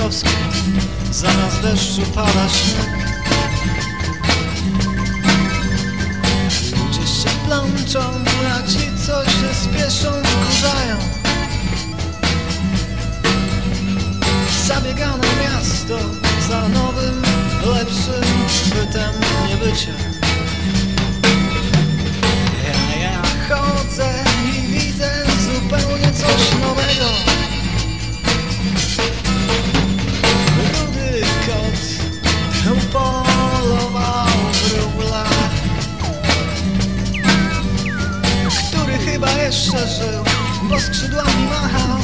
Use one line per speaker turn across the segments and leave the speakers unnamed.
krakowski Zamiast deszczu pada śnieg. Ludzie się plączą, a ci co się spieszą wkurzają. Zabiega na miasto za nowym, lepszym bytem niebycia jeszcze żył, bo skrzydłami machał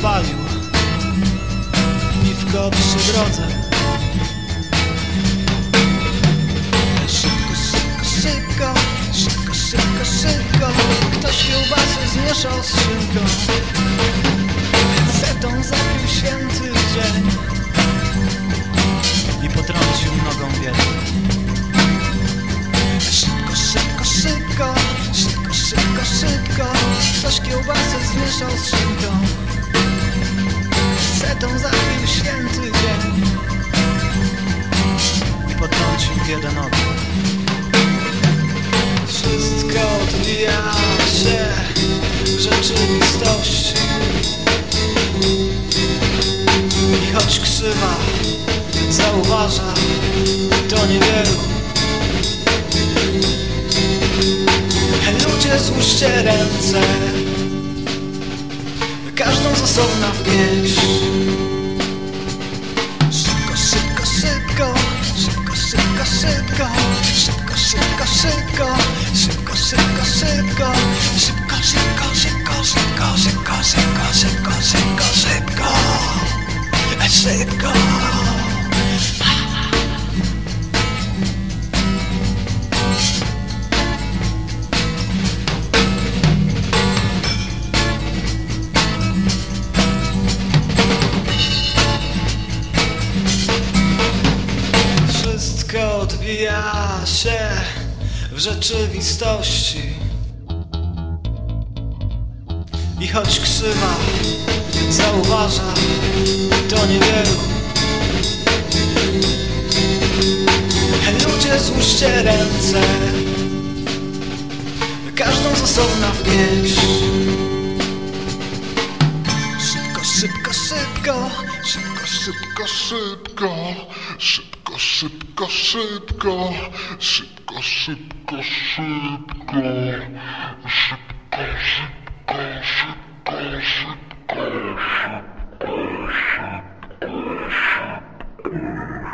I obalił piwko przy drodze. Szybko, szybko, szybko, szybko, szybko, szybko. Ktoś kiełbasę zmieszał z szynką. Setą zapił święty dzień. I potrącił nogą biedę Szybko, szybko, szybko, szybko, szybko, szybko. Ktoś kiełbasę zmieszał z szynką Setą zapił święty dzień. I potrącił biedę nogą wszystko odbija się w rzeczywistości. I choć krzywa zauważa to niewielu. Ludzie złóżcie ręce każdą z osobna w pierś Szybko, szybko, szybko Szybko, szybko, szybko Szybko, szybko, szybko Szybko, szybko, szybko Szybko, szybko, szybko Szybko, szybko, szybko Szybko, szybko, szybko Szybko Odbija się w rzeczywistości. I choć krzywa zauważa to niewielu. Ludzie złóżcie ręce. Każdą z osobna w pieśń Szybko, szybko, szybko. Szybko,
Szybko, szybko, szybko, Šipka, šipka, šipka, šipka, šipka, šipka, šipka, šipka, šipka, šipka, šipka, šipka, šipka.